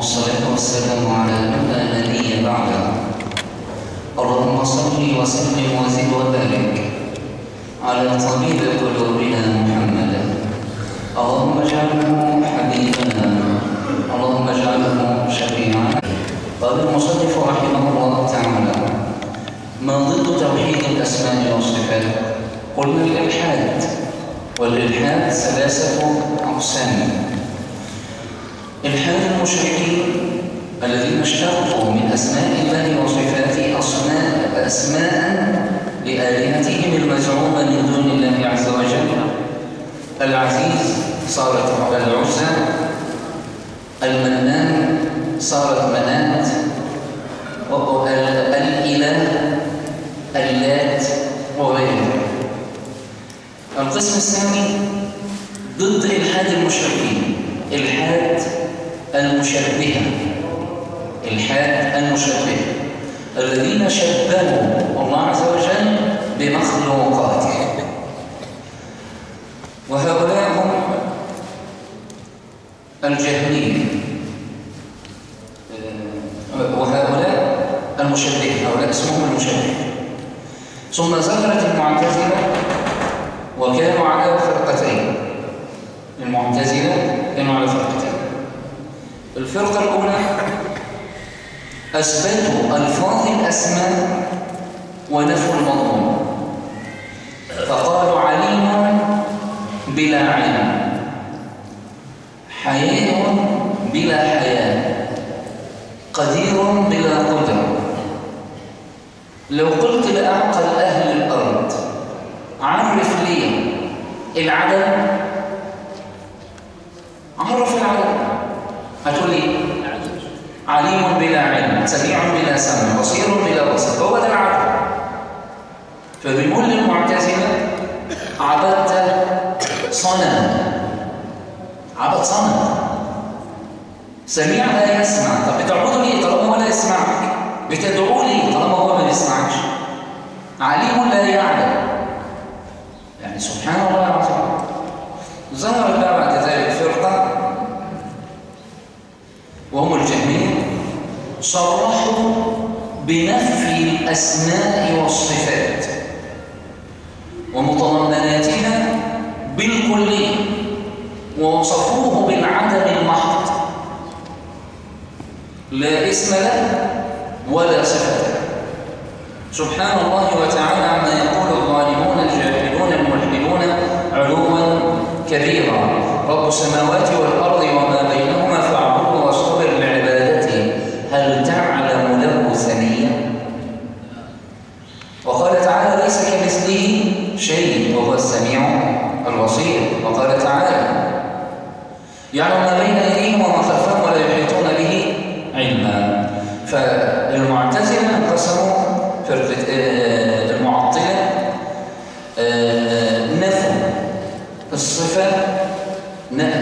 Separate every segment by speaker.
Speaker 1: والصلاة والسلام على من لا نبي بعده. اللهم صل وسلم وزد وبارك على طبيب قلوبنا محمدا اللهم اجعله حبيبنا اللهم اجعله شفيعنا قال المصنف رحمه الله تعالى ما ضد توحيد الأسماء والصفات قلنا الإلحاد والإلحاد ثلاثة أقسام الحاد المشركين الذين اشتقوا من أسماء الله وصفاته اسماء اسماء لآلهتهم المزعومة من دون الله عز وجل. العزيز صارت العزى المنان صارت منات الاله اللات وغيرها. القسم الثاني ضد إلحاد المشركين إلحاد المشبهه الحاد المشبهه الذين شبهوا الله عز وجل بمخلوقاته. وهؤلاء هم الجهميه وهؤلاء المشبهه هؤلاء اسمهم المشبهه ثم ظهرت المعتزلة وكانوا على فرقتين المعتزلة كانوا على فرقتين. الفرقة الأولى. اثبتوا ألفاظ الأسماء ونفوا المضمون فقالوا عليم بلا علم. حياء بلا حياة قدير بلا قدر. لو قلت لأعقل أهل الأرض عرف لي العدم. عرف العدم. عليم بلا علم سميع بلا سمع بصير بلا بصر. هو ده العدم فبنقول للمعتزلة عبدت صنم عبد صنم سميع لا يسمع. طب بتعبده ليه؟ طالما هو لا يسمعك. بتدعوه ليه؟ طالما هو ما بيسمعكش. عليم لا يعلم. يعني سبحان الله العظيم. ظهر بقى بعد ذلك فرقة. وهم الجهمية. صرحوا بنفي الأسماء والصفات ومتضمناتها بالكلية ووصفوه بالعدم المحض. لا اسم له ولا صفة له. سبحان الله وتعالى عما يقول الظالمون الجاهلون الملحدون علوا كبيرا. رب السماوات والأرض وما بينهما فاعبده واصطبر البصير وقال تعالى يعلم ما بين ايديهم وما خلفهم ولا يحيطون به علما. فالمعتزلة انقسموا فرقه المعطلة نفوا الصفة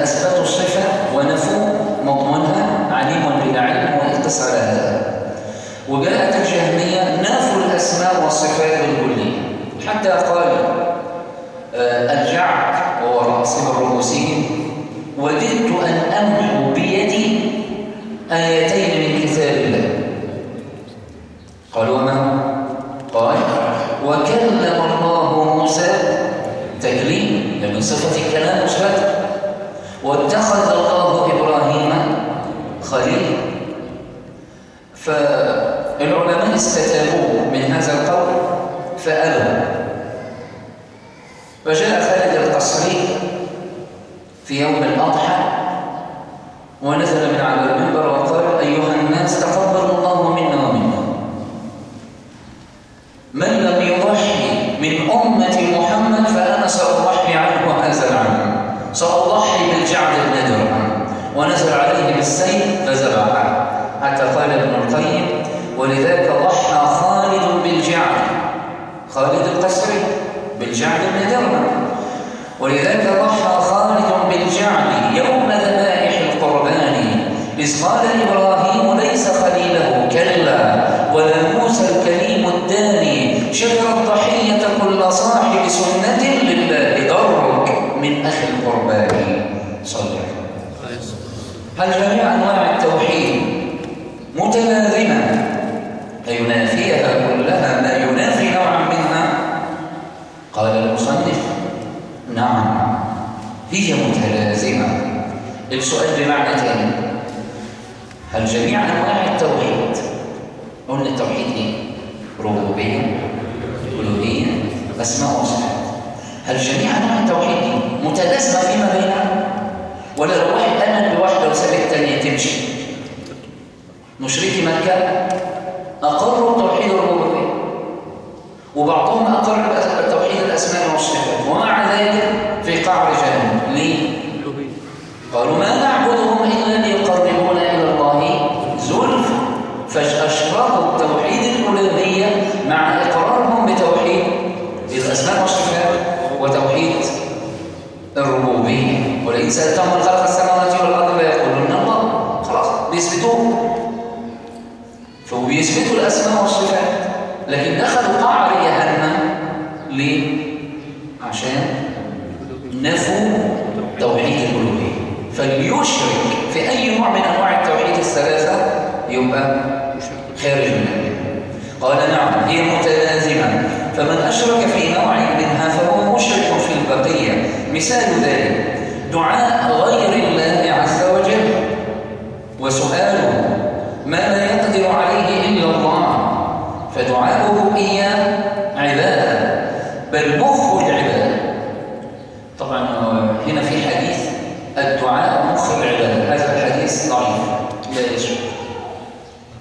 Speaker 1: أثبتوا الصفة ونفوا مضمونها عليم بلا علم ويقتص على هذا وجاءت الجهمية نفوا الأسماء والصفات بالكلية. حتى قال الجعد راس الرؤوسين وددت أن شكر الضحية كل صاحب سنة لله درك من أخي القربان صلى هل جميع أنواع التوحيد متلازمة فينافيها كلها ما ينافي نوعا منها؟ قال المصنف نعم هي متلازمة. السؤال بمعنى ثاني هل جميع أنواع التوحيد قلنا التوحيد أسماء وصفات هل جميع أنواع التوحيد متلازمة فيما بينها؟ ولا لو واحد آمن بواحدة وساب الثانية تمشي. مشركي مكة أقروا توحيد الربوبية وبعضهم أقر توحيد الأسماء والصفات. ومع ذلك في قعر جهنم. ليه؟ قالوا ما نعبدهم إلا ليقربونا إلى الله زلف فأشركوا توحيد الألوهية مع إقرارهم بتوحيد الأسماء والصفات وتوحيد الربوبية ولئن سألتهم من خلق السماوات والأرض ليقولون الله خلاص بيثبتوه فبيثبتوا الأسماء والصفات لكن دخلوا قعر جهنم ليه؟ عشان نفوا توحيد الألوهية فليشرك في أي نوع من أنواع التوحيد الثلاثة يبقى خارج من قال نعم هي متلازمة فمن أشرك في نوع منها فهو مشرك في البقية مثال ذلك دعاء غير الله عز وجل وسؤاله ما لا يقدر عليه إلا الله فدعاؤه إياه عبادة بل مخ العبادة طبعا هنا في حديث الدعاء مخ العبادة هذا الحديث ضعيف لا يشرك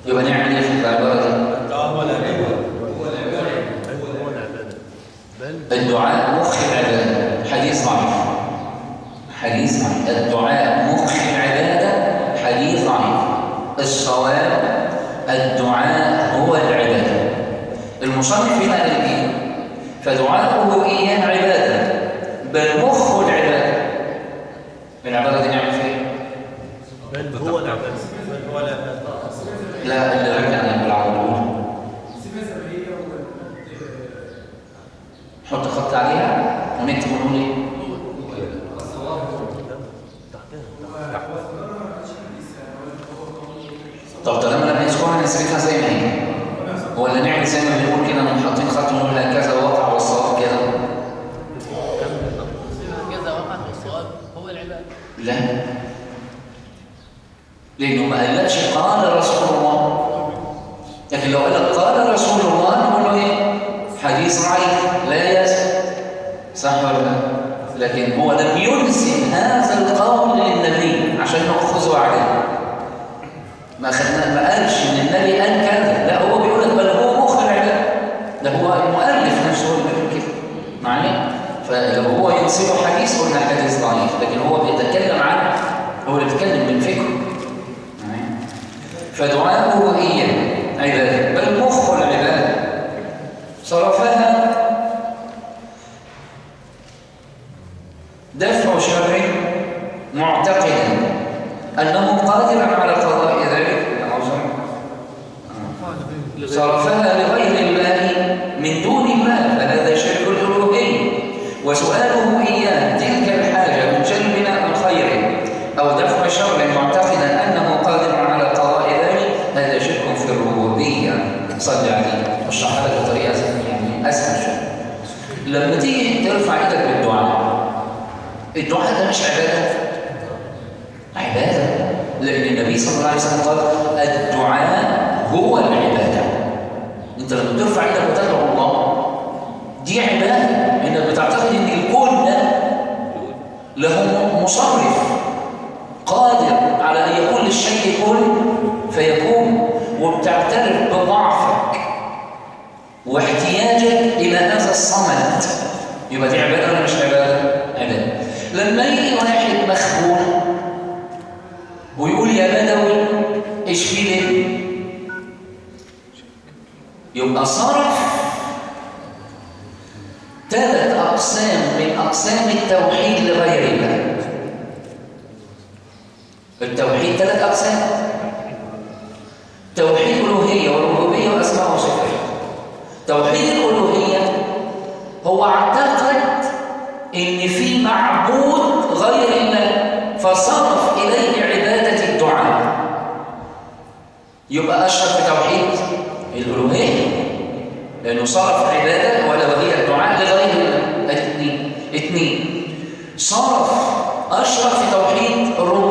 Speaker 1: يبقى نعمل إيه في العبارة دي؟ الدعاء مخ العبادة حديث ضعيف حديث ضعيف الدعاء مخ العبادة حديث ضعيف الصواب الدعاء هو العبادة المصنف هنا قال إيه فدعاؤه إياه عبادة بل مخ العبادة العبادة دي نعمل فيها
Speaker 2: بل هو العبادة بل هو العبادة
Speaker 1: لا اللي رجعنا بالعربية حط خط عليها ونكتب ونقول إيه طب طالما لما يذكرها نثبتها زي ما هي ولا نعمل زي ما بنقول كده نقوم حاطين خط ونقول هكذا وقع والصواب كده
Speaker 3: كذا وقعت والصواب هو العبادة
Speaker 1: لا لأنه ما قالكش قال رسول الله لكن لو قال لك قال رسول الله نقول له إيه حديث ضعيف لا يزن صح ولا لا لكن هو لم يلزم هذا القول للنبي عشان ناخذه عليه ما خدنا ما قالش ان النبي قال كذا لا هو بيقول لك بل هو مخ العباد ده هو المؤلف نفسه هو اللي بيقول كده معايا؟ فلو هو ينسبه حديث قلنا حديث ضعيف. لكن هو بيتكلم عن هو بيتكلم من فكره. معايا فدعاؤه هي عباده بل مخ العبادة. صرفها دفع شر معتقدا أنه قادر على قضاء ذلك صرفها لغير الله من دون الله فهذا شرك الالوهيه وسؤاله اياه تلك الحاجة من جلبنا الخير أو دفع شر معتقدا انه قادر على قضاء ذلك هذا شرك في الربوبيه صل عليه اشرحها لك بطريقه يعني اسهل شوية لما تيجي ترفع إيدك بالدعاء الدعاء ده مش عبادة. عبادة. لأن النبي صلى الله عليه وسلم قال الدعاء هو العبادة. أنت لما ترفع إيدك وتدعو الله دي عبادة. إنك بتعتقد إن الكون ده له مصرف قادر على أن يكون للشيء كن فيكون وبتعترف بضعفك واحتياجك إلى هذا الصمد. يبقى دي عبادة عباده لما يجي واحد مخبول ويقول يا بدوي اشفي لي يبقى صرف ثلاث أقسام من أقسام التوحيد لغير الله. التوحيد ثلاث أقسام. توحيد الألوهية والربوبية والأسماء والصفات. توحيد الألوهية هو أعتقد إن في معبود غير الله فصرف يبقى أشرف في توحيد الألوهية لأنه صرف عبادة ولا وهي الدعاء لغير الله اثنين اثنين صرف أشرف في توحيد الربوبية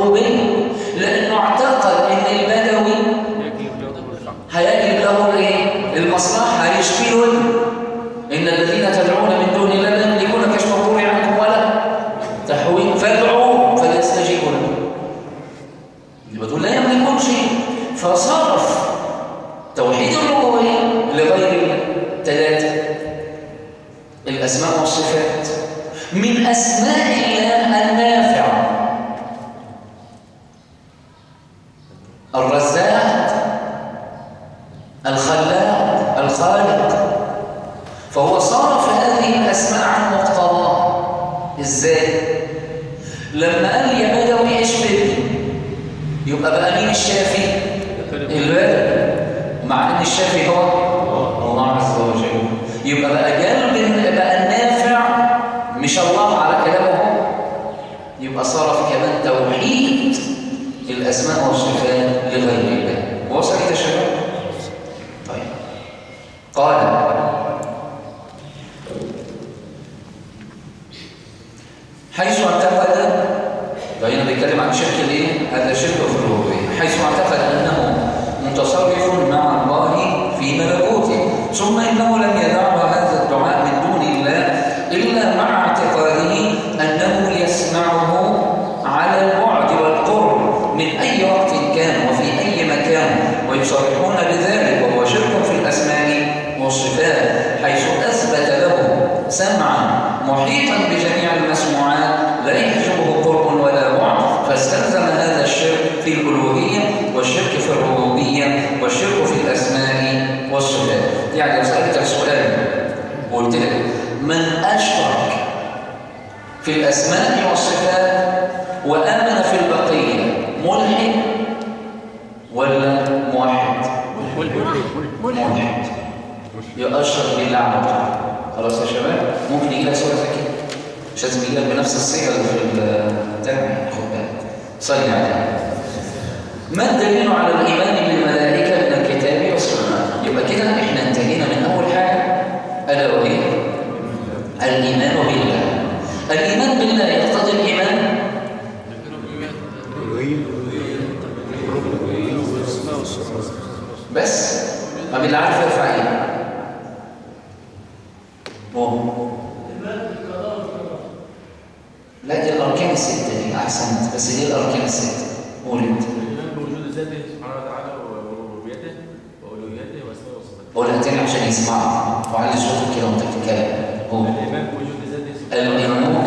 Speaker 1: وهنا بيتكلم عن شرك إيه؟ هذا في الروح مش لازم يجي لك بنفس الصيغة اللي في البتاع خد بالك. صلي على اسمعوا وعلي صوتك كده وانت بتتكلم. الإمام وجود ذات الامام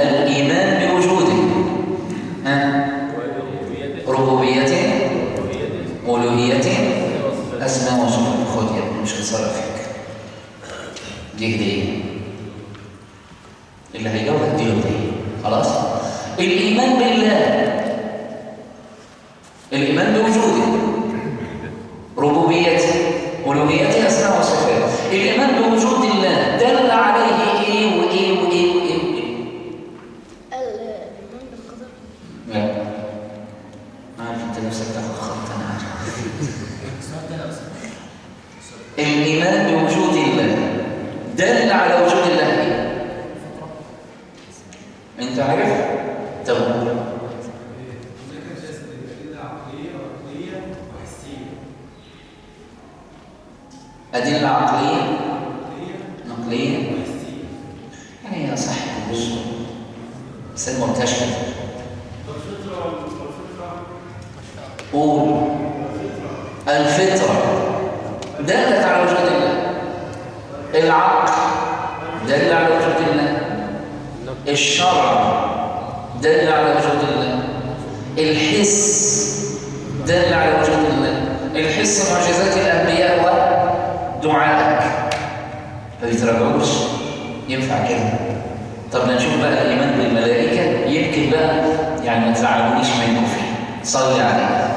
Speaker 1: تعالى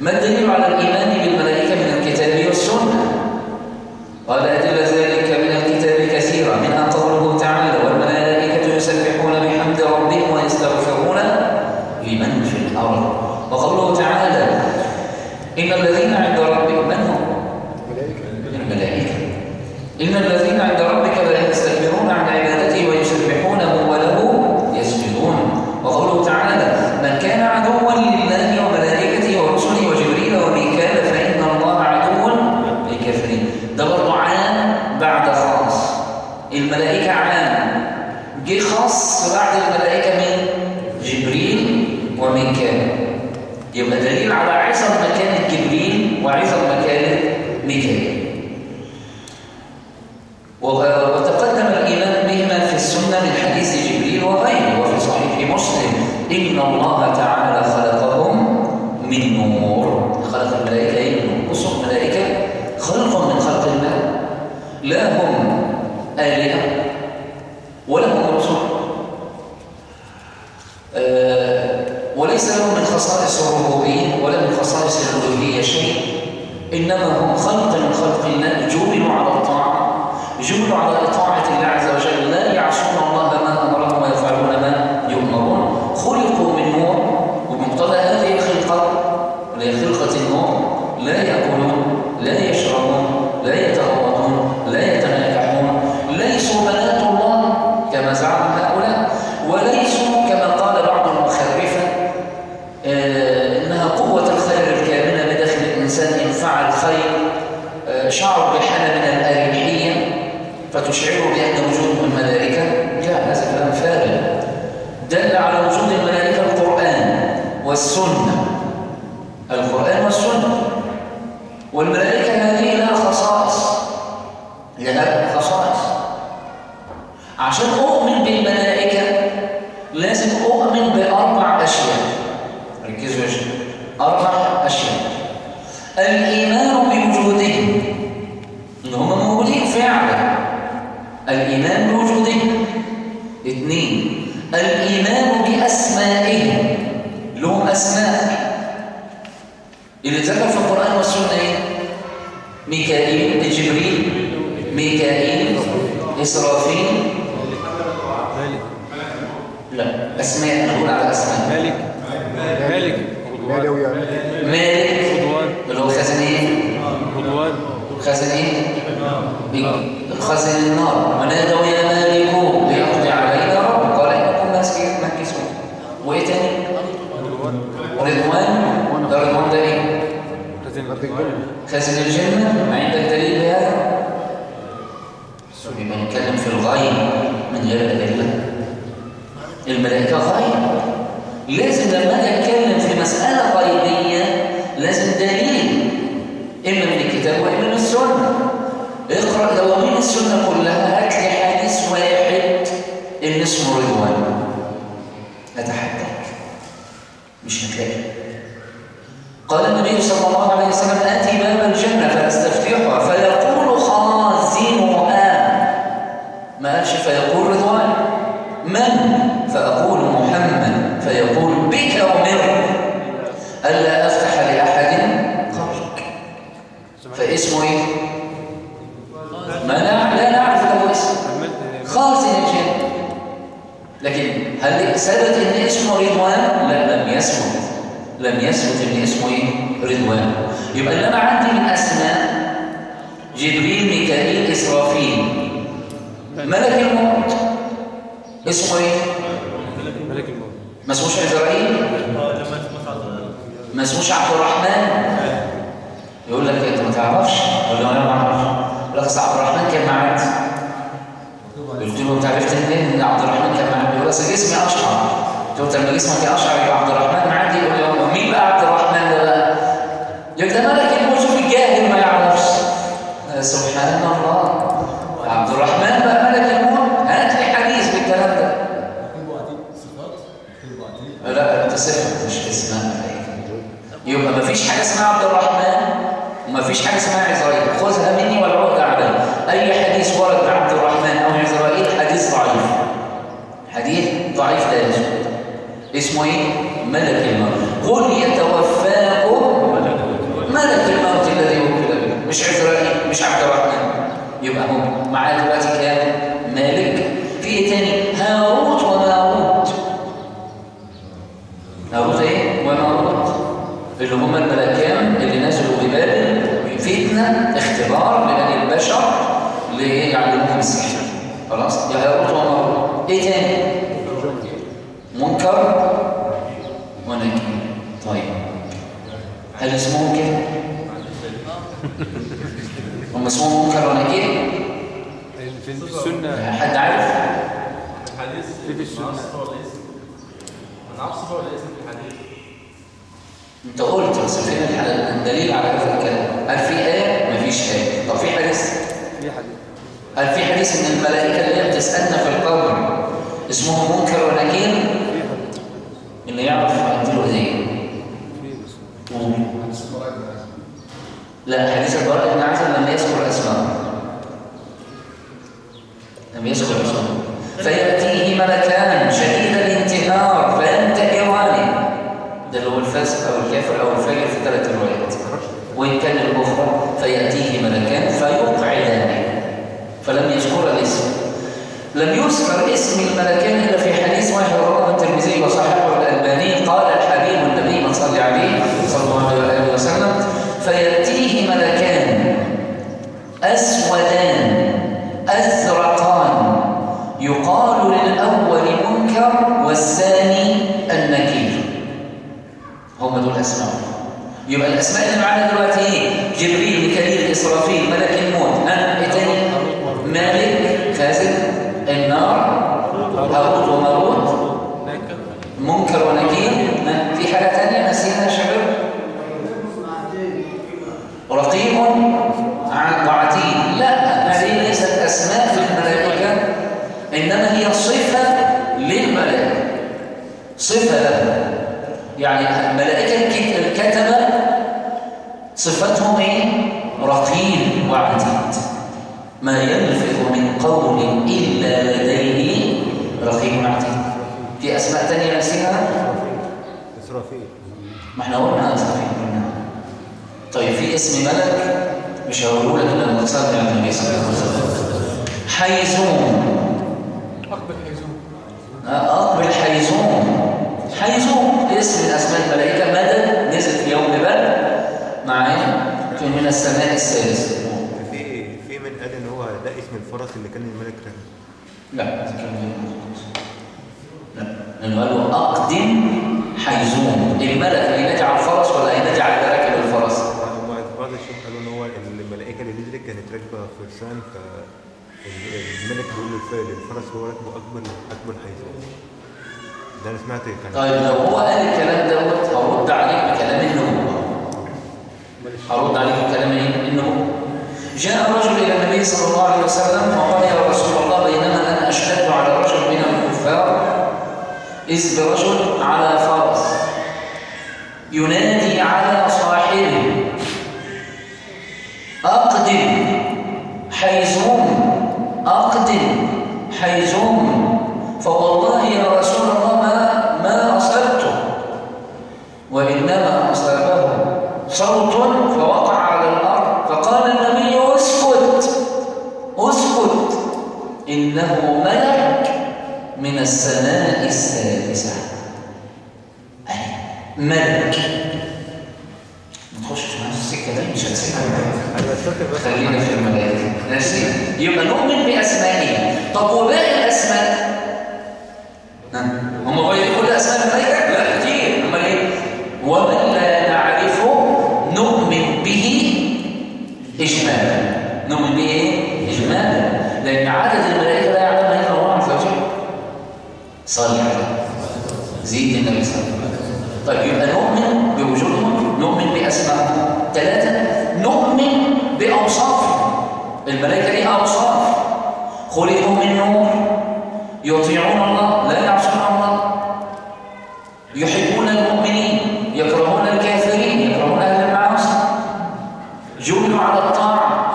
Speaker 1: ما الدليل على الإيمان بالملائكة من الكتاب والسنة؟ قال فتشعره بأن وجود الملائكة لا هذا كلام فارغ. دل على وجود الملائكة القرآن والسنة القرآن والسنة والملائكة هذه لها خصائص لها خصائص عشان أؤمن بالملائكة لازم أؤمن بأربع أشياء ركزوا يا شباب أربع أشياء الإيمان بوجودهم إن هم موجودين فعلا الإيمان بوجودهم اثنين الإيمان بأسمائهم لهم أسماء اللي ذكر في القرآن والسنة إيه؟ ميكائيل جبريل ميكائيل إسرافيل
Speaker 2: مالك
Speaker 1: لا أسماء نقول على أسماء
Speaker 2: مالك مالك
Speaker 4: مالوي يعني
Speaker 1: مالك
Speaker 2: رضوان
Speaker 1: اللي هو خازن إيه؟
Speaker 2: رضوان
Speaker 1: خازن إيه؟ خازن النار ونادوا يا مالك ليقضي علينا ربك قال إنكم ماسكين مكسون وإيه تاني؟
Speaker 2: رضوان
Speaker 1: رضوان ده رضوان ده إيه؟
Speaker 2: خزين
Speaker 4: أرض الجنة
Speaker 1: خازن الجنة ما عندك دليل بهذا؟ يبقى نتكلم في الغيب من غير أدلة الملائكة غيب لازم لما أجي أتكلم في مسألة غيبية لازم دليل إما من الكتاب وإما من السنة. اقرأ دواوين السنة كلها هات لي حديث واحد إن اسمه رضوان. أتحداك. مش هتلاقي. قال النبي صلى الله عليه وسلم آتي باب الجنة فأستفتحها. فيقول خازنها ما قالش فيقول رضوان من فأقول محمد فيقول بك أمر ألا أفتح لأحد قبلك فاسمه إيه؟ ما لا, لا نعرف له اسم خازن الجنة لكن ثبت ان اسمه رضوان؟ لا لم يثبت لم يثبت ان اسمه إيه؟ رضوان يبقى اللي أنا عندي من أسماء جبريل ميكائيل إسرافيل ملك الموت اسمه إيه؟
Speaker 2: ملك الموت
Speaker 1: ما اسموش عزرائيل؟ ما اسموش عبد الرحمن؟ يقول لك أنت ما تعرفش ولا أنا ما أعرفش لك عبد الرحمن كان معاك قلت له أنت عرفت إن عبد الرحمن كان اصل جسمي أشعر. قلت له طب ما جسمك أشعر يبقى عبد الرحمن معدي يقول له مين بقى عبد الرحمن ده بقى؟ يقول ده ملك الموت شوف الجاهل ما يعرفش. آه، سبحان الله. عبد الرحمن بقى ملك الموت. هات لي حديث بالكلام ده. لا أنت صفه مش ملائكه يبقى ما فيش حاجة اسمها عبد الرحمن وما فيش حاجة اسمها عزرائيل خذها مني والعقد علي اي حديث ورد عبد الرحمن أو عزرائيل حديث ضعيف حديث يثبت اسمه إيه؟ ملك الموت. قل يتوفاكم ملك الموت الذي وكل به. مش عزرائيل مش عبد الرحمن. يبقى هو معاه دلوقتي كام؟ مالك. في إيه تاني؟ هاروت وماروت. هاروت إيه؟ وماروت. اللي هم الملكان اللي نزلوا ببابل فتنة اختبار لبني البشر ليعلموهم السحر. خلاص؟ يا هاروت وماروت. إيه تاني؟ منكر؟ ونكير طيب. هل اسمهم كده؟ هم اسمهم منكر ونكير
Speaker 2: في في السنة.
Speaker 1: حد عارف؟
Speaker 4: في السنة.
Speaker 2: الصفة ولا اسم؟ أنا عارف الصفة ولا اسم في الحديث؟
Speaker 1: انت قلت بس فين الدليل على هذا الكلام. هل في آية؟ مفيش آية. طب في حديث؟
Speaker 4: في حديث.
Speaker 1: هل في حديث إن الملائكة اللي بتسألنا في القبر؟ اسمهم منكر ونكير
Speaker 4: في
Speaker 1: اللي يعرف
Speaker 4: في بس
Speaker 1: لا حديث البراء بن عازب لم يذكر اسماء لم يذكر اسماء فيأتيه ملكان شديد الانتهار فينتهرانه ده اللي هو الفاسق أو الكافر أو الفاجر في ثلاث روايات. وإن كان الأخرى فيأتيه ملكان فيقعدانه فلم يذكر الاسم. لم يذكر اسم الملكان إلا في حديث واحد رواه الترمذي وصححه الألباني قال الحبيب النبي من صلى عليه صلى الله عليه وسلم فيأتيه ملكان أسودان أزرقان. يقال للأول منكر والثاني النكير. هم دول أسماء يبقى الأسماء اللي معانا دلوقتي إيه؟ جبريل ميكائيل إسرافيل ملك الموت ها إيه تاني؟ مالك خازن النار هاروت وماروت منكر ونكير ها؟ في حاجة تانية نسينا يا شباب؟ رقيب ع- وعتيد لا هذه ليست أسماء في الملائكة إنما هي صفة للملائكة صفة لها يعني الملائكة الكت- الكتبة صفتهم إيه؟ رقيب وعتيد ما يلفظ من قول إلا لديه رقيب عتيد في أسماء تانية نسيها؟
Speaker 4: إسرافيل
Speaker 1: ما إحنا قلنا أسرافيل قلنا طيب في اسم ملك مش هقوله لك تصلي على النبي صلى الله عليه وسلم. حيزوم
Speaker 3: أقبل حيزوم
Speaker 1: أقبل حيزوم حيزوم اسم من أسماء الملائكة. مدد نزل في يوم بدر. معايا في من السماء السادسة
Speaker 5: في في من قال إن هو ده اسم الفرس اللي كان الملك راكبه
Speaker 1: لا. لا. لأنه قال له أقدم حيزوم الملك اللي ينادي على الفرس ولا ينادي على اللي راكب الفرس
Speaker 5: هم بعض الشيوخ قالوا ان هو الملائكه اللي نزلت كانت راكبه فرسان ف الملك بيقول للف- للفرس هو راكبه أكبر أكبر حيزان ده أنا سمعت كان
Speaker 1: طيب لو هو قال الكلام دوت هرد عليك بكلام النبوة هرد عليك بكلام إيه؟ النبوة جاء رجل إلى النبي صلى الله عليه وسلم وقال يا رسول الله بينما أنا أشهد على رجل من الكفار إذ برجل على فرس ينادي على صاحبه أقدم حيزوم أقدم حيزوم فوالله يا رسول الله ما ما أصبته وإنما أصابه صوت فوقع على الأرض فقال النبي اسكت اسكت إنه ملك من السماء السادسة أي ملك ما تخشش معايا في السكة ده مش هتسيبها
Speaker 5: أنا مش فاكر بس
Speaker 1: خلينا في الملائكة ماشي يبقى نؤمن بأسمائه طب وباقي الأسماء ها؟ هم غير كل أسماء الملائكة؟ لا كتير أمال إيه؟ ومن لا نعرفه نؤمن به إجمالا نؤمن به إيه؟ إجمالا لأن عدد الملائكة لا يعلمها إلا الله عز وجل صلي عليه زيد النبي صلى الله عليه وسلم طيب يبقى نؤمن بوجودهم نؤمن بأسمائهم ثلاثة نؤمن بأوصافهم الملائكة ليها أوصاف خلقوا من نور يطيعون الله لا يعصون الله يحبون المؤمنين يكرهون الكافرين يكرهون أهل المعاصي جبلوا على الطاعة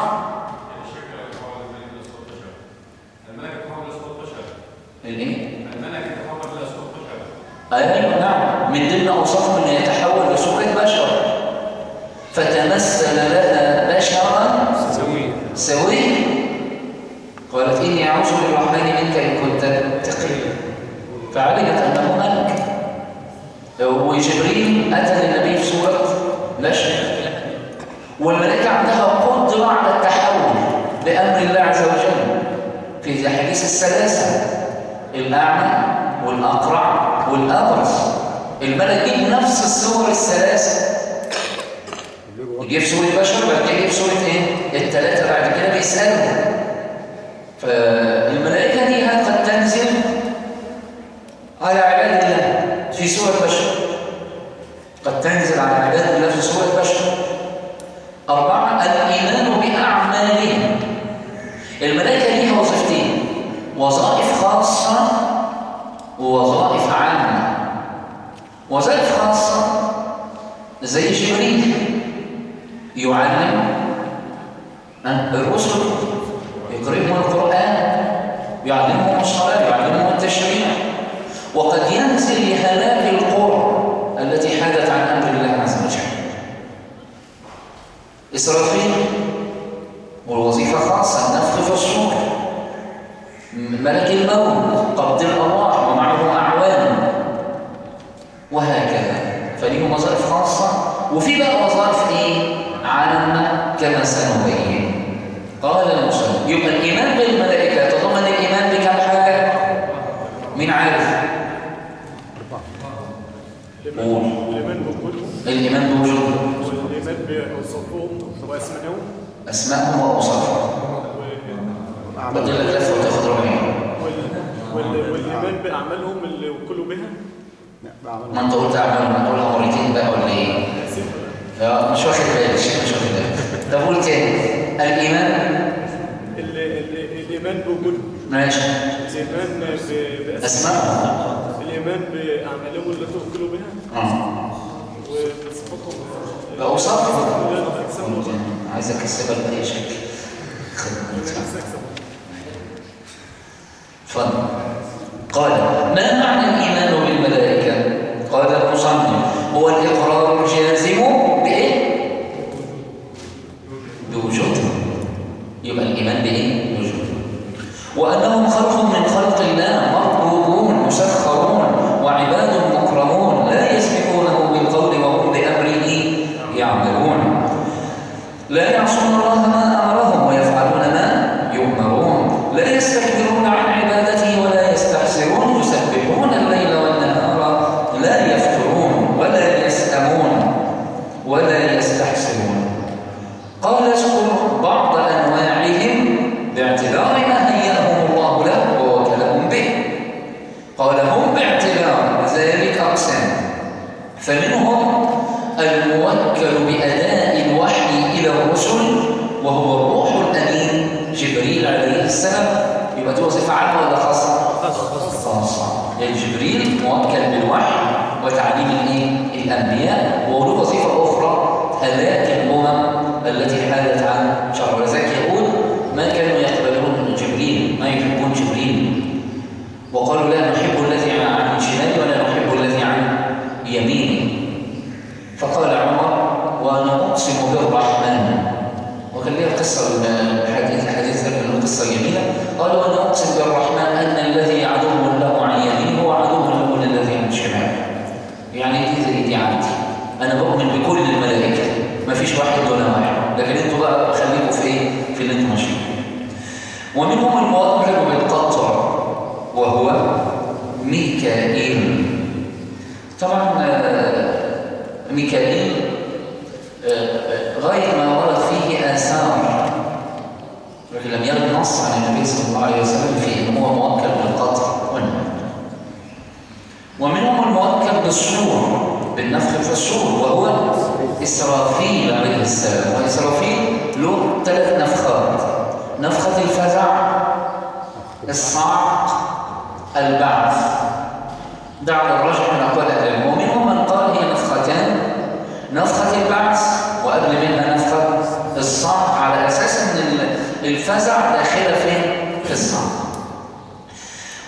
Speaker 1: الإيه؟ أيوه نعم. من ضمن اوصافهم ان يتحول لصوره بشر فتمثل لها بشرا
Speaker 4: سوي
Speaker 1: سويا. قالت إني أعوذ بالرحمن منك إن كنت تقيا. فعلمت أنه ملك. وجبريل أتى للنبي في صوره بشر. والملائكة عندها قدرة على التحول بامر الله عز وجل. في حديث الثلاثه الاعمى والأقرع والأبرص. الملك يجيب نفس الصور الثلاثه يجيب صورة بشر بعد كده يجيب صورة إيه؟ التلاتة بعد كده بيسألهم. فالملائكة دي قد تنزل؟ في سورة بشر قد تنزل على عباد الله في سورة بشر أربعة الإيمان بأعمالهم. الملائكة ليها وظيفتين وظائف خاصة ووظائف عامة وظائف خاصة زي جبريل يعلم الرسل يقرئهم القرآن يعلمهم الصلاة يعلمهم التشريع. وقد ينزل لهلاك القرى التي حادت عن أمر الله عز وجل. إسرافيل والوظيفة خاصة النفخ في الصور ملك الموت قبض الأرواح ومعه أعوان وهكذا. فليهم وظائف خاصة. وفي بقى وظائف إيه؟ عامة كما سنبين. قال المسلم يبقى الإيمان بالملائكة. يتضمن الإيمان بكم حاجة؟ مين عارف؟ قول
Speaker 6: الإيمان بوجودهم
Speaker 1: الإيمان
Speaker 6: بأوصافهم وأسمائهم
Speaker 1: أسمائهم وأوصافهم بدل ربعين
Speaker 6: وال- وال- والإيمان بأعمالهم اللي وكلوا بها
Speaker 1: ما انت قلت اعمل ما تقولها مرتين بقى ولا
Speaker 6: إيه؟
Speaker 1: لا مش واخد بالي الشيخ مش واخد بالي طب قول تاني. الإيمان؟
Speaker 6: ال- ال- الإيمان بوجودهم
Speaker 1: ماشي
Speaker 6: الإيمان ب- بأسمائهم
Speaker 1: اسمائهم
Speaker 6: الإيمان بأعمالهم التي وكلوا بها
Speaker 1: آه.
Speaker 6: وبصفاتهم
Speaker 1: باوصافهم. عايزك اسيبك باي شكل قال ما معنى الإيمان بالملائكة؟ قال المصنف هو الإقرار الجازم بإيه؟ بوجودهم يبقى الإيمان بإيه؟ بوجودهم وأنهم خلق من خلق الله مربوبون مسخرون وعباد مكرمون لا يسبقونه بالقول وهم بامره يعملون لا يعصون الله ما أمرهم ويفعلون ما يؤمرون لا يستكبرون عن عبادته ولا يستحسرون يسبحون الليل والنهار لا يفترون ولا يسأمون ولا يستحسرون قال اذكر بعض أنواعهم باعتبار ما هيأهم الله له ووكلهم به قال هم باعتبار ذلك أقسام فمنهم الموكل بأداء الوحي إلى الرسل وهو الروح الأمين جبريل عليه السلام. يبقى دي وظيفة عامة ولا خاصة؟ خاصة. يعني جبريل موكل بالوحي وتعليم الإيه؟ الأنبياء. وله وظيفة أخرى هلاك الأمم التي حادت عن شر. ولذلك يقول ما كانوا يقبلون جبريل ما يحبون جبريل. وقالوا لا نحب الذي عن شمالي ولا نحب الذي عن يميني فقال عمر وأنا أقسم بالرحمن. وكان ليها قصه الحديث الحديث انه قصه جميله قال وأنا أقسم بالرحمن أن الذي عدو له عن يمينه هو عدو له من الذي عن شماله. يعني دي زي دي عندي؟ أنا بؤمن بكل الملائكة. ما فيش واحد دون واحد. لكن أنتوا بقى خليكم في إيه؟ في اللي أنتوا ماشيين. ومنهم الموكل بالقطر وهو ميكائيل. طبعا آه، ميكائيل آه، آه، غاية ما ورد فيه آثار لكن لم يرد نص عن النبي صلى الله عليه وسلم في أنه هو بالقطر والنفخ ومنهم الموكل بالصور بالنفخ في الصور وهو إسرافيل عليه السلام. وإسرافيل له ثلاث نفخات نفخة الفزع الصعق البعث. ده الرجل من أقوال أهل العلم ومنهم من قال هي نفختان نفخة البعث وقبل منها نفخة الصعق على أساس أن ال- الفزع داخلة فين؟ في الصعق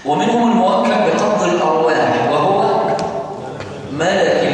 Speaker 1: ومنهم الموكل بقبض الأرواح وهو ملك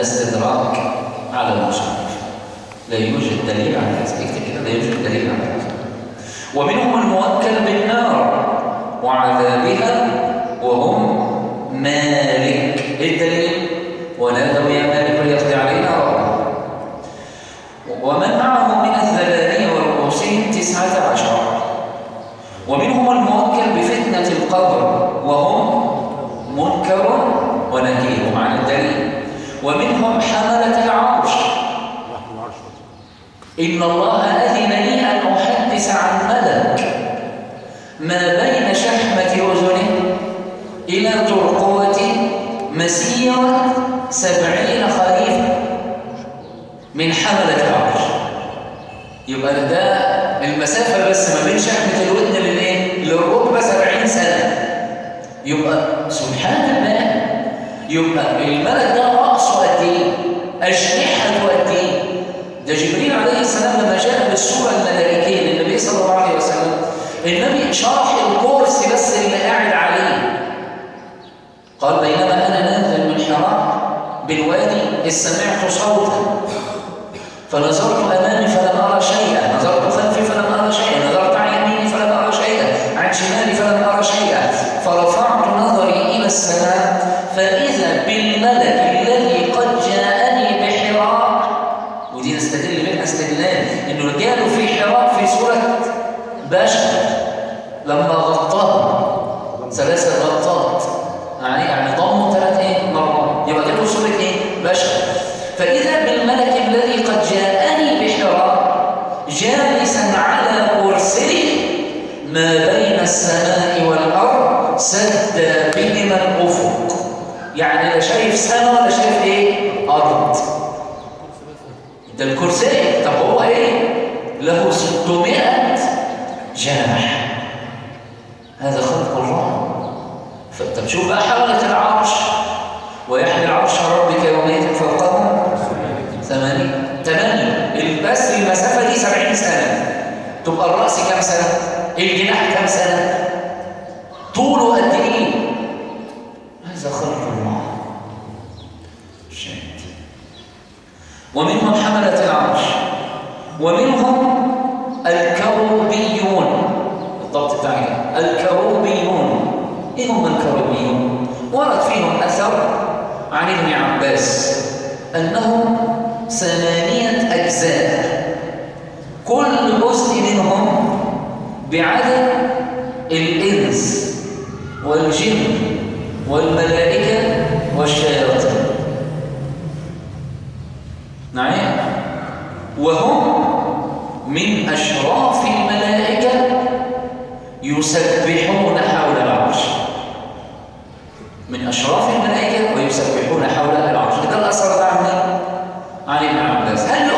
Speaker 1: استدراك على المصحف لا يوجد دليل على هذا. لا يوجد دليل على هذا؟ ومنهم الموكل بالنار وعذابها وهم مالك. إيه الدليل؟ ومنهم حملة العرش. إن الله أذن لي أن أحدث عن ملك. ما بين شحمة أذنه إلى ترقوة مسيرة سبعين خريفا من حملة العرش. يبقى ده المسافة بس ما بين شحمة الودن للإيه؟ للركبة سبعين سنة. يبقى سبحان الله يبقى الملك ده أجنحة تؤدي ده جبريل عليه السلام لما جاء بالسورة الملائكية للنبي صلى الله عليه وسلم النبي شرح الكرسي بس اللي قاعد عليه. قال بينما أنا نازل من حراء بالوادي سمعت صوتا فنظرت أمامي فلم أرى شيئا نظرت خلفي فلم أرى شيئا نظرت ابن عباس أنهم ثمانية أجزاء. كل جزء منهم بعدد الإنس والجن والملائكة والشياطين. نعم. وهم من أشراف الملائكة يسبحون حول العرش. من أشراف الملائكة ويسبحون حول العرش. ده الأثر ده عن بن عباس هل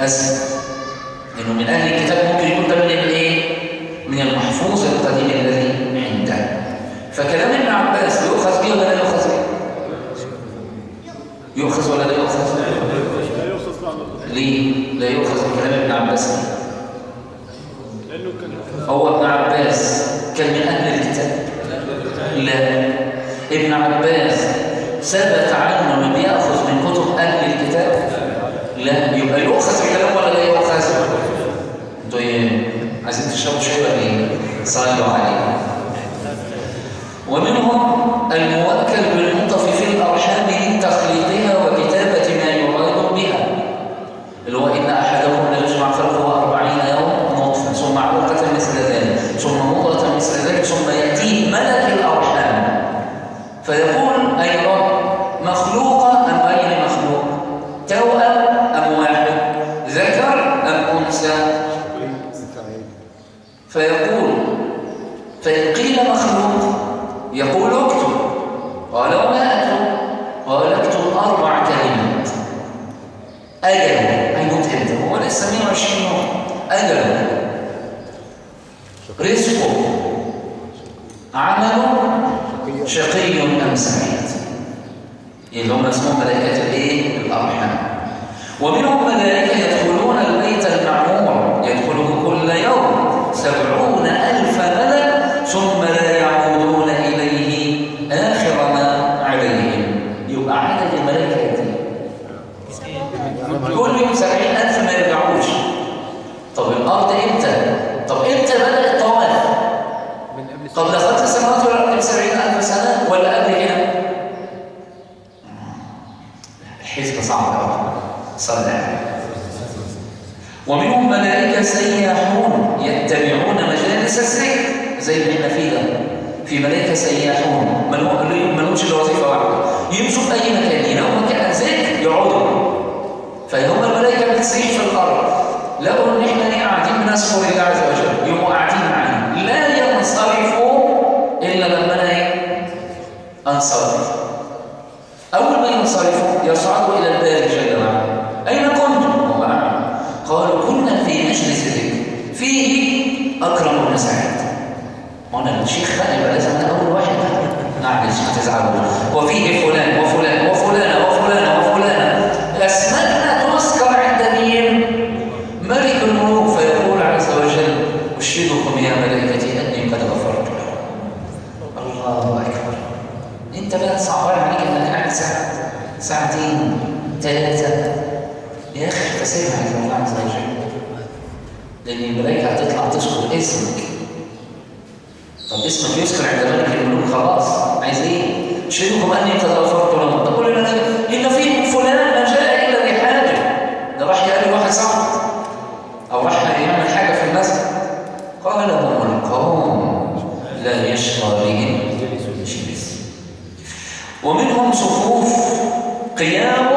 Speaker 2: أسهل لأنه
Speaker 1: من أهل الكتاب ممكن يكون ده من الإيه؟ من المحفوظ القديم الذي عنده فكلام ابن عباس يؤخذ به ولا لا يؤخذ به؟ يؤخذ ولا لا يؤخذ؟ ليه؟ لا يؤخذ بكلام ابن عباس ليه؟ هو ابن عباس كان من أهل الكتاب لا ابن عباس ثبت عنه ولا أنتوا عايزين تشربوا صلوا عليه ومنهم الموكل أشرارهم ومنهم صفوف قيام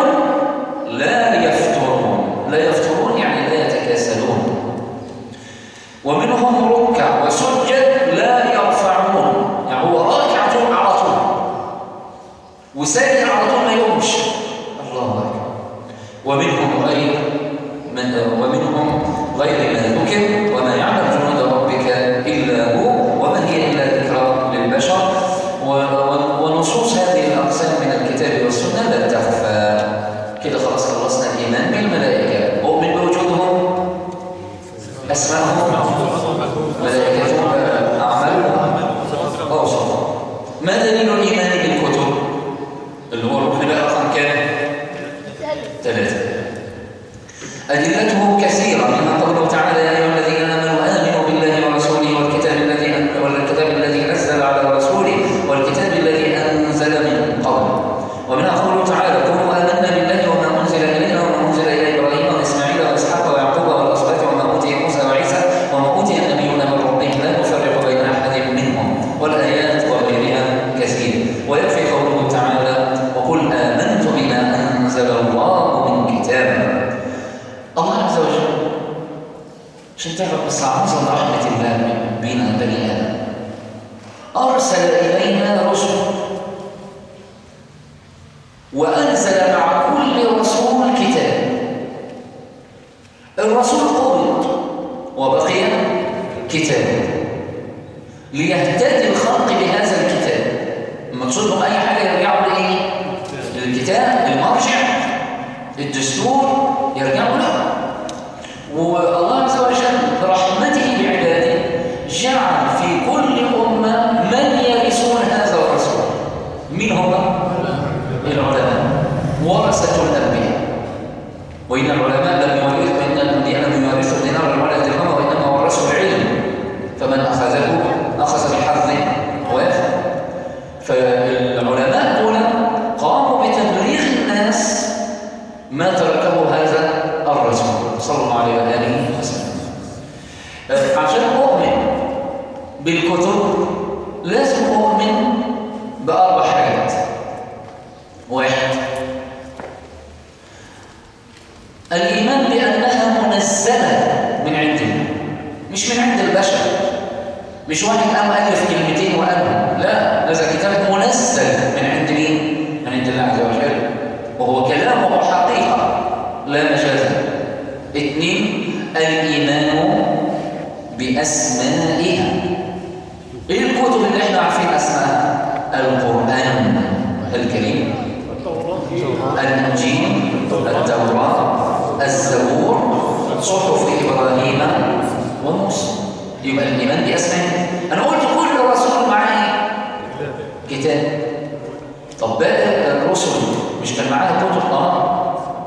Speaker 1: الدستور يرجعوا له والله عز وجل برحمته بعباده جعل في كل أمة من يرثون هذا الرسول مين هم؟ العلماء ورثة الأنبياء وإن العلماء لم يورثوا وإن الأنبياء لم يورثوا دينار ولا درهم وإنما ورثوا العلم فمن أخذه أخذ بحظ وافر فالعلماء دول قاموا بتبليغ الناس ما تركه هذا الرسول صلى الله عليه وآله وسلم آه، عشان أؤمن بالكتب لازم أؤمن بأربع حاجات واحد الإيمان بأنها منزلة من عند الله مش من عند البشر مش واحد قام ألف كلمتين وقالهم لا هذا كتاب منزل من عند مين؟ من عند الله عز وجل وهو كلامه حقيقة لا مجازا اثنين الإيمان بأسمائها إيه الكتب اللي إحنا عارفين اسمائها القرآن الكريم الإنجيل التوراة الزبور صحف إبراهيم وموسى يبقى الإيمان بأسمائه أنا قلت كل رسول معاه كتاب طب باقي الرسل مش كان معاها كتب؟ آه.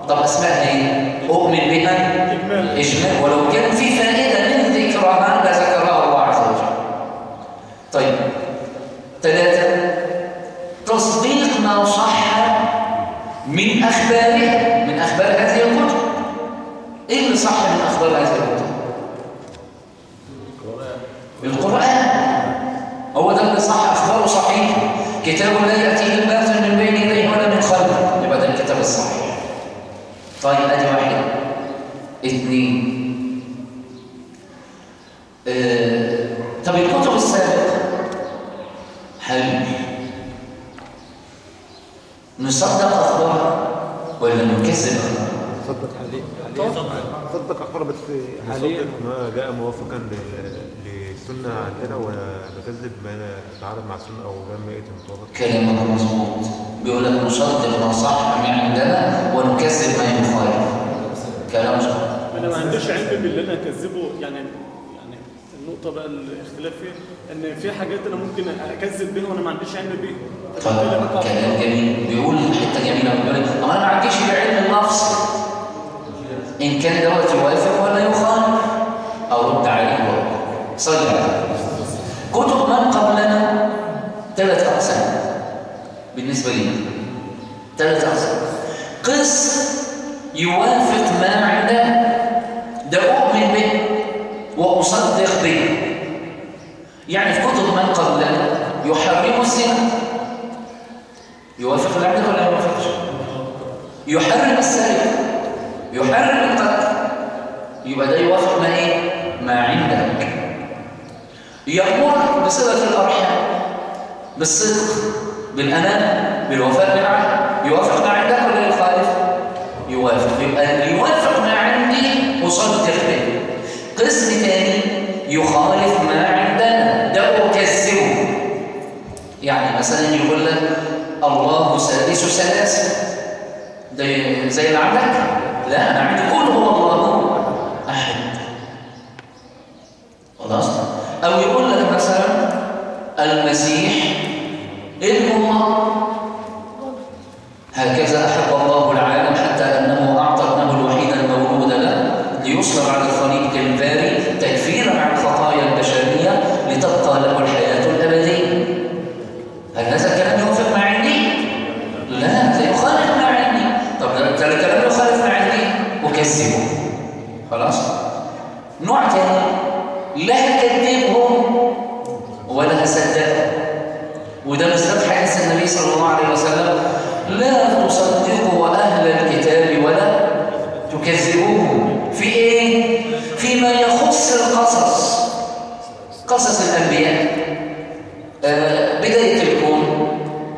Speaker 1: طب أسمائها إيه؟ أؤمن بها؟ إجمال ولو كان في فائدة من ذكرها لذكرها الله عز وجل. طيب. ثلاثة. تصديق ما صح من أخباره من أخبار هذه الكتب. إيه اللي صح من أخبار هذه الكتب؟ القرآن. هو ده اللي صح. أخباره صحيح. كتاب لا يأتيه الباطل من بين يديه ولا من خلفه يبقى ده الكتاب الصحيح طيب أدي واحد. اثنين. آه، طب الكتب السابقة. هل نصدق أخبارها ولا نكذب؟
Speaker 5: صدق حاليا صدق أخبار بس حاليا ما جاء موافقا ل- للسنة عندنا ونكذب ما يتعارض مع السنة أو لما يأتي متوافق
Speaker 1: كلامك مظبوط. بيقول لك نصدق ما صح من عندنا ونكذب ما يخالف كلام صح.
Speaker 6: أنا ما عنديش علم باللي أنا أكذبه. يعني يعني النقطة بقى الاختلاف فيها إن في حاجات أنا ممكن أكذب بيها وأنا ما عنديش علم بيها.
Speaker 1: طب كلام جميل. بيقول حتة جميلة. بيقول لك أنا ما عنديش العلم النفسي إن كان دوت يوافق ولا يخالف أرد عليه وأقول. صلي عليه. كتب من قبلنا ثلاث اقسام بالنسبة لي. ثلاث أقسام. قسم يوافق ما عندنا ده اؤمن به وأصدق به. يعني في كتب من قبلنا يحرم الزنا. يوافق اللي عندك ولا ما يوافقش؟ يحرم السرقه يحرم القتل. يبقى ده يوافق ما إيه؟ ما عندك. يأمرك بصلة الأرحام بالصدق. بالأمان بالوفاء بالعهد. يوافق ما عندك ولا يخالف؟ يوافق. يبقى يوافق ما عندي أصدق به. قسم ثاني يخالف ما عندنا. ده أكذبه. يعني مثلا يقول لك الله سادس ثلاثة ده زي اللي عندك؟ لا أنا عندي قول هو الله. أحد. خلاص أو يقول لك مثلا المسيح ابن الله. هكذا أحب الله العالم حتى انه اعطى ابنه الوحيد المولود له ليصلب على الصليب كالباري تكفيرا عن خطايا البشريه لتبقى له الحياة الابديه هل هذا الكلام يوافق ما عندي؟ لا ده يخالف ما عندي طب ده ده الكلام يخالف ما عندي أكذبه خلاص؟ نوع تاني لا هكذبهم ولا هصدقهم وده مصداق حديث النبي صلى الله عليه وسلم لا تصدقوا أهل الكتاب ولا تكذبوهم في إيه؟ فيما يخص قصص الأنبياء آه، بداية الكون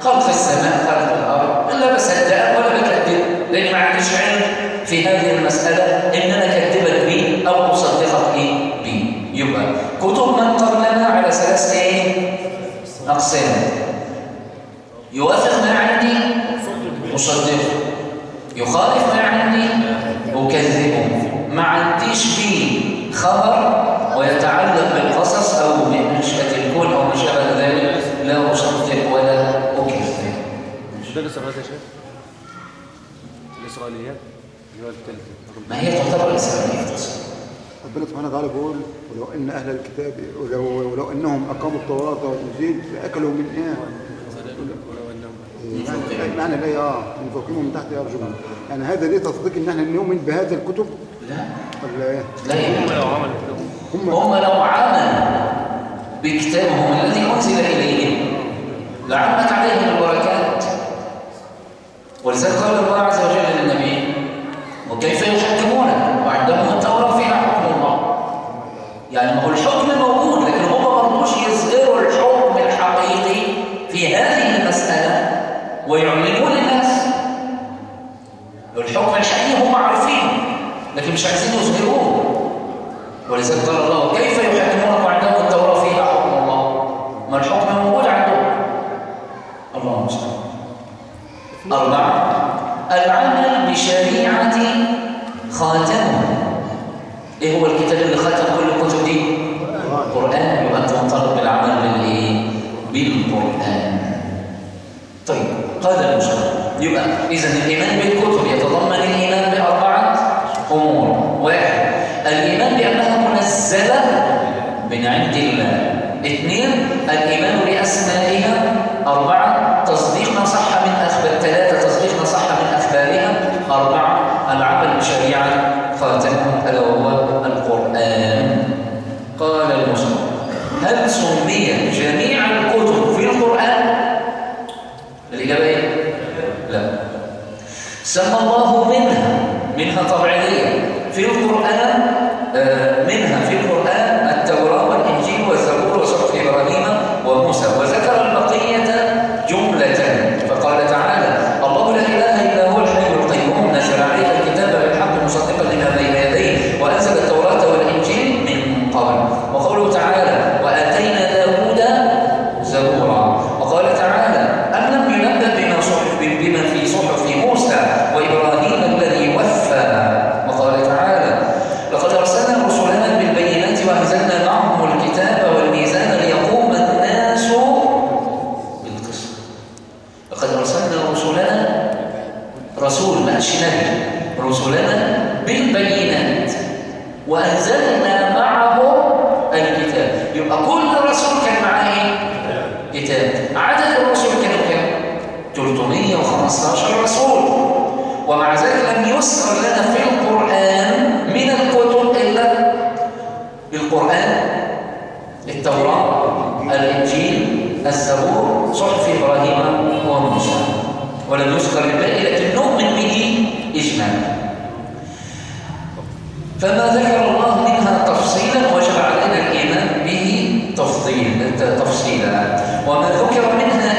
Speaker 1: خلق السماء خلق الأرض إلا بصدقك ولا بكذب لأني ما عنديش علم في هذه المسألة إن أنا أكذبك بيه أو أصدقك إيه بيه يبقى كتب من قبلنا على ثلاث إيه؟ أقسام يوافق ما عندي أصدقه يخالف ما عندي أكذبه ما عنديش فيه خبر ويتعلق بالقصص أو بنشأة الكون أو ما شابه ذلك لا أصدق ولا أكذب
Speaker 4: مش ده الإسرائيليات يا شيخ؟ الإسرائيليات اللي هو التالت
Speaker 1: ما هي تعتبر إسرائيلية
Speaker 7: ربنا سبحانه وتعالى بيقول ولو أن أهل الكتاب ولو, ولو أنهم أقاموا التوراة والإنجيل لأكلوا من إيه؟ يعني معنى الآية آه من فوقهم ومن تحت ارجلهم يعني هذا ليه تصديق إن إحنا نؤمن بهذه الكتب؟
Speaker 1: لا.
Speaker 7: ولا إيه؟
Speaker 1: لا. يمكن.
Speaker 4: لو عملوا
Speaker 7: هم
Speaker 1: هم لو عملوا بكتابهم الذي أنزل إليهم. لعمت عليهم البركات. ولذلك قال الله عز وجل للنبي وكيف يحكمونك وعندهم التوراة فيها حكم يعني ما هو الحكم موجود لكن هم ما رضوش يظهروا الحكم الحقيقي في هذه المسألة ويعلنوه للناس. الحكم الحقيقي هم عارفين لكن مش عايزين يظهروه ولذلك قال الله كيف يحكمونك وعندهم التوراة فيها حكم الله؟ ما الحكم موجود عندهم. الله المستعان. أربعة العمل بشريعة خاتمه إيه هو الكتاب اللي ختم كل الكتب دي؟ القرآن يبقى أنت مطالب بالعمل بالإيه؟ بالقرآن طيب قال المشرع يبقى إذا الإيمان بالكتب يتضمن الإيمان بأربعة أمور. واحد الإيمان بأنها منزلة من عند الله. اثنين الإيمان بأسمائها. أربعة تصديق ما صح من أخبار ثلاثة تصديق ما صح من أخبارها. أربعة العمل بشريعة خاتمها ألا وهو القرآن. قال المسلم هل سمي جميع الكتب في القرآن؟ الإجابة إيه؟ لا سمى الله منها منها طبيعية في القرآن آه، منها في القرآن التوراة والإنجيل والزبور وصحف إبراهيم وموسى وذكر البقية جملة فقال تعالى الله لا إله إلا هو الحي القيوم نزل عليك الكتاب بالحق مصدقا لما بين يديه وأنزل التوراة والإنجيل من قبل وقوله تعالى وآتينا داود زبورا وقال تعالى أم لم ينبأ بما صحف بما في صحف موسى وإبراهيم الذي وفى وقال تعالى لقد أرسلنا رسلنا بالبينات وأنزلنا معهم الكتاب والميزان ليقوم الناس بالقسط لقد أرسلنا رسلنا رسول ما قالش نبي رسلنا بالبينات وأنزلنا معه الكتاب يبقى كل رسول كان معاه إيه؟ كتاب عدد الرسل كانوا كام؟ 315 رسول ومع ذلك لم يذكر لنا في القرآن من الكتب إلا القرآن التوراة الإنجيل الزبور صحف إبراهيم وموسى. ولم يذكر الباقي لكن نؤمن به إجمالا فما ذكر الله منها تفصيلا وجب علينا الإيمان به تفضيل تفصيلا. وما ذكر منها